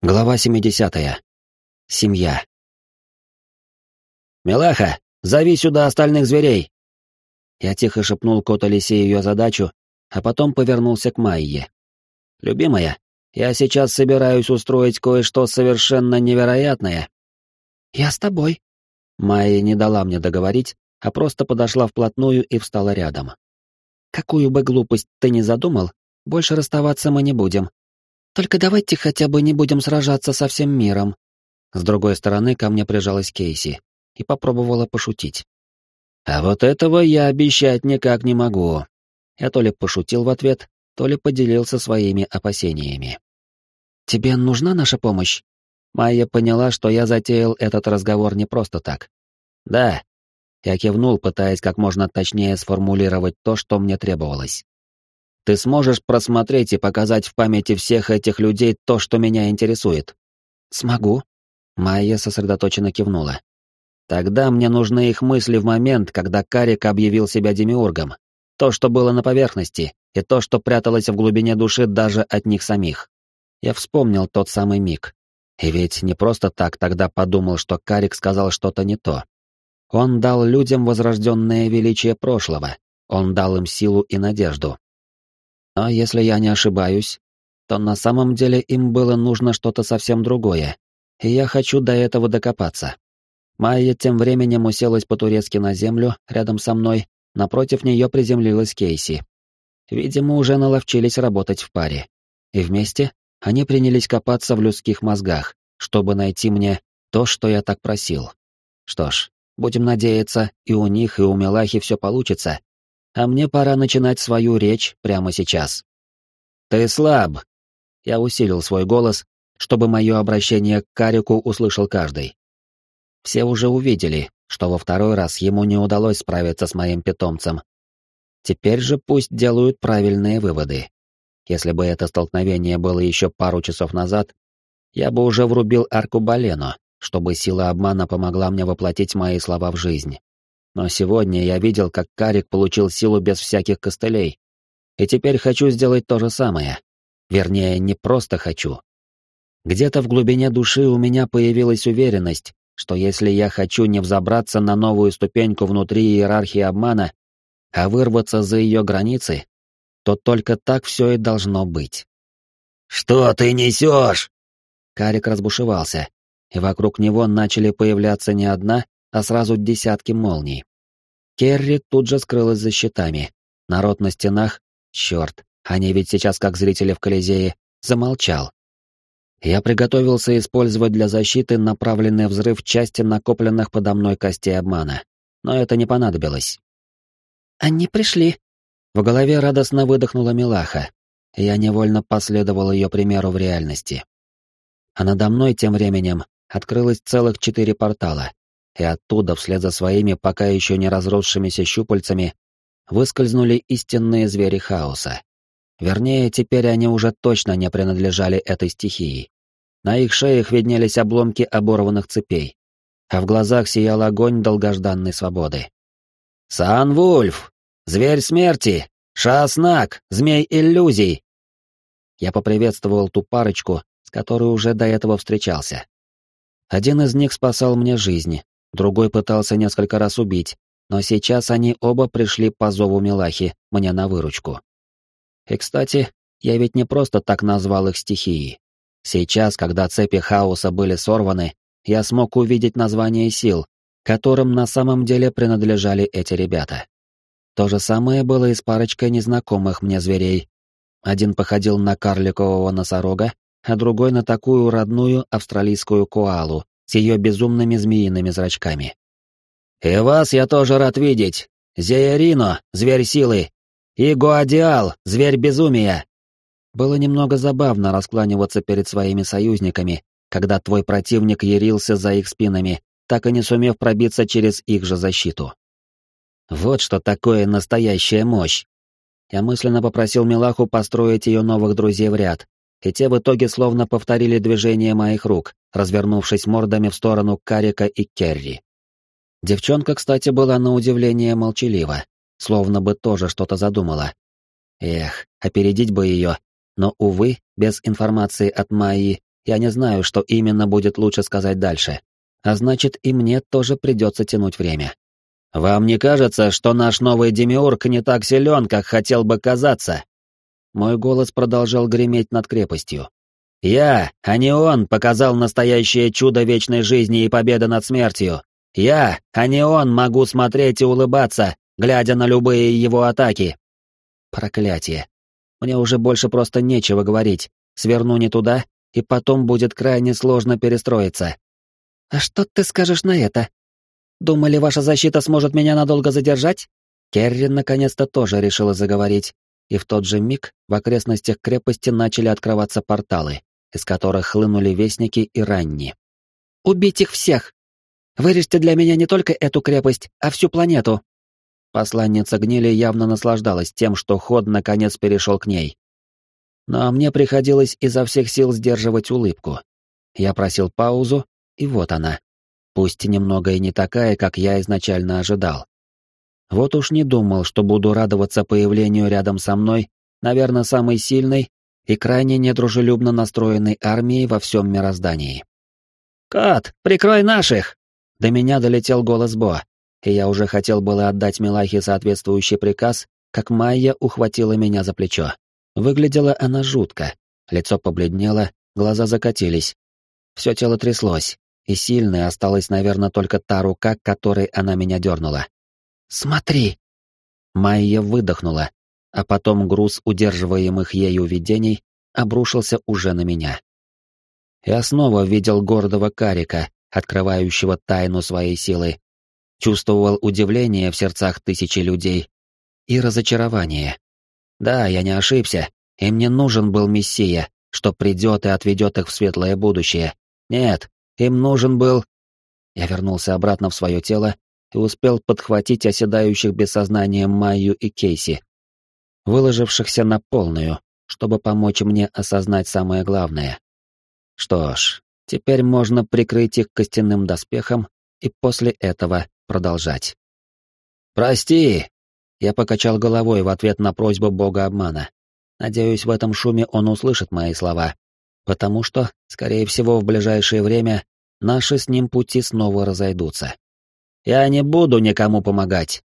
Глава 70. Семья. «Милаха, зови сюда остальных зверей!» Я тихо шепнул кот Алисе ее задачу, а потом повернулся к Майе. «Любимая, я сейчас собираюсь устроить кое-что совершенно невероятное». «Я с тобой». Майя не дала мне договорить, а просто подошла вплотную и встала рядом. «Какую бы глупость ты ни задумал, больше расставаться мы не будем. Только давайте хотя бы не будем сражаться со всем миром. С другой стороны ко мне прижалась Кейси и попробовала пошутить. А вот этого я обещать никак не могу. Я то ли пошутил в ответ, то ли поделился своими опасениями. Тебе нужна наша помощь? Майя поняла, что я затеял этот разговор не просто так. Да. Я кивнул, пытаясь как можно точнее сформулировать то, что мне требовалось. Ты сможешь просмотреть и показать в памяти всех этих людей то, что меня интересует? Смогу. Майя сосредоточенно кивнула. Тогда мне нужны их мысли в момент, когда Карик объявил себя демиургом. То, что было на поверхности, и то, что пряталось в глубине души даже от них самих. Я вспомнил тот самый миг. И ведь не просто так тогда подумал, что Карик сказал что-то не то. Он дал людям возрожденное величие прошлого. Он дал им силу и надежду. Но если я не ошибаюсь, то на самом деле им было нужно что-то совсем другое, и я хочу до этого докопаться. Майя тем временем уселась по-турецки на землю рядом со мной, напротив нее приземлилась Кейси. Видимо, уже наловчились работать в паре. И вместе они принялись копаться в людских мозгах, чтобы найти мне то, что я так просил. Что ж, будем надеяться, и у них, и у Мелахи все получится, а мне пора начинать свою речь прямо сейчас. «Ты слаб!» Я усилил свой голос, чтобы мое обращение к Карику услышал каждый. Все уже увидели, что во второй раз ему не удалось справиться с моим питомцем. Теперь же пусть делают правильные выводы. Если бы это столкновение было еще пару часов назад, я бы уже врубил аркубалено, чтобы сила обмана помогла мне воплотить мои слова в жизнь. Но сегодня я видел, как Карик получил силу без всяких костылей. И теперь хочу сделать то же самое. Вернее, не просто хочу. Где-то в глубине души у меня появилась уверенность, что если я хочу не взобраться на новую ступеньку внутри иерархии обмана, а вырваться за ее границы, то только так все и должно быть. «Что ты несешь?» Карик разбушевался, и вокруг него начали появляться не одна, а сразу десятки молний. Керри тут же скрылась за щитами. Народ на стенах, черт, они ведь сейчас как зрители в Колизее, замолчал. Я приготовился использовать для защиты направленный взрыв части накопленных подо мной костей обмана, но это не понадобилось. «Они пришли!» В голове радостно выдохнула Милаха, я невольно последовал ее примеру в реальности. А надо мной тем временем открылось целых четыре портала, и оттуда, вслед за своими пока еще не разросшимися щупальцами, выскользнули истинные звери хаоса. Вернее, теперь они уже точно не принадлежали этой стихии. На их шеях виднелись обломки оборванных цепей, а в глазах сиял огонь долгожданной свободы. «Сан-Вульф! Зверь смерти! Шаснак! Змей иллюзий!» Я поприветствовал ту парочку, с которой уже до этого встречался. Один из них спасал мне жизнь, другой пытался несколько раз убить, но сейчас они оба пришли по зову Милахи мне на выручку. И, кстати, я ведь не просто так назвал их стихией. Сейчас, когда цепи хаоса были сорваны, я смог увидеть название сил, которым на самом деле принадлежали эти ребята. То же самое было и с парочкой незнакомых мне зверей. Один походил на карликового носорога, а другой на такую родную австралийскую коалу, с ее безумными змеиными зрачками. «И вас я тоже рад видеть. Зеярино, зверь силы, и Гуадиал, зверь безумия». Было немного забавно раскланиваться перед своими союзниками, когда твой противник ярился за их спинами, так и не сумев пробиться через их же защиту. Вот что такое настоящая мощь. Я мысленно попросил Милаху построить ее новых друзей в ряд, и те в итоге словно повторили движение моих рук, развернувшись мордами в сторону Карика и Керри. Девчонка, кстати, была на удивление молчалива, словно бы тоже что-то задумала. Эх, опередить бы ее, но, увы, без информации от Майи я не знаю, что именно будет лучше сказать дальше. А значит, и мне тоже придется тянуть время. Вам не кажется, что наш новый демиург не так силен, как хотел бы казаться? Мой голос продолжал греметь над крепостью. Я, а не он, показал настоящее чудо вечной жизни и победы над смертью. Я, а не он, могу смотреть и улыбаться, глядя на любые его атаки. Проклятие. Мне уже больше просто нечего говорить. Сверну не туда, и потом будет крайне сложно перестроиться. А что ты скажешь на это? Думали, ваша защита сможет меня надолго задержать? Керри наконец-то тоже решила заговорить, и в тот же миг в окрестностях крепости начали открываться порталы, из которых хлынули вестники и ранни. «Убить их всех! Вырежьте для меня не только эту крепость, а всю планету!» Посланница гнили явно наслаждалась тем, что ход наконец перешел к ней. Но мне приходилось изо всех сил сдерживать улыбку. Я просил паузу, и вот она. Пусть немного и не такая, как я изначально ожидал. Вот уж не думал, что буду радоваться появлению рядом со мной, наверное, самой сильной и крайне недружелюбно настроенной армии во всем мироздании. «Кот, прикрой наших!» До меня долетел голос Бо, и я уже хотел было отдать Милахе соответствующий приказ, как Майя ухватила меня за плечо. Выглядела она жутко, лицо побледнело, глаза закатились. Все тело тряслось, и сильной осталась, наверное, только та рука, которой она меня дернула. «Смотри!» Майя выдохнула, а потом груз удерживаемых ею видений обрушился уже на меня. Я снова видел гордого карика, открывающего тайну своей силы, чувствовал удивление в сердцах тысячи людей и разочарование. Да, я не ошибся, и мне нужен был Мессия, что придет и отведет их в светлое будущее. Нет, им нужен был... Я вернулся обратно в свое тело и успел подхватить оседающих без сознания Майю и Кейси, выложившихся на полную, чтобы помочь мне осознать самое главное. Что ж, теперь можно прикрыть их костяным доспехом и после этого продолжать. «Прости!» Я покачал головой в ответ на просьбу бога обмана. Надеюсь, в этом шуме он услышит мои слова, потому что, скорее всего, в ближайшее время наши с ним пути снова разойдутся. Я не буду никому помогать.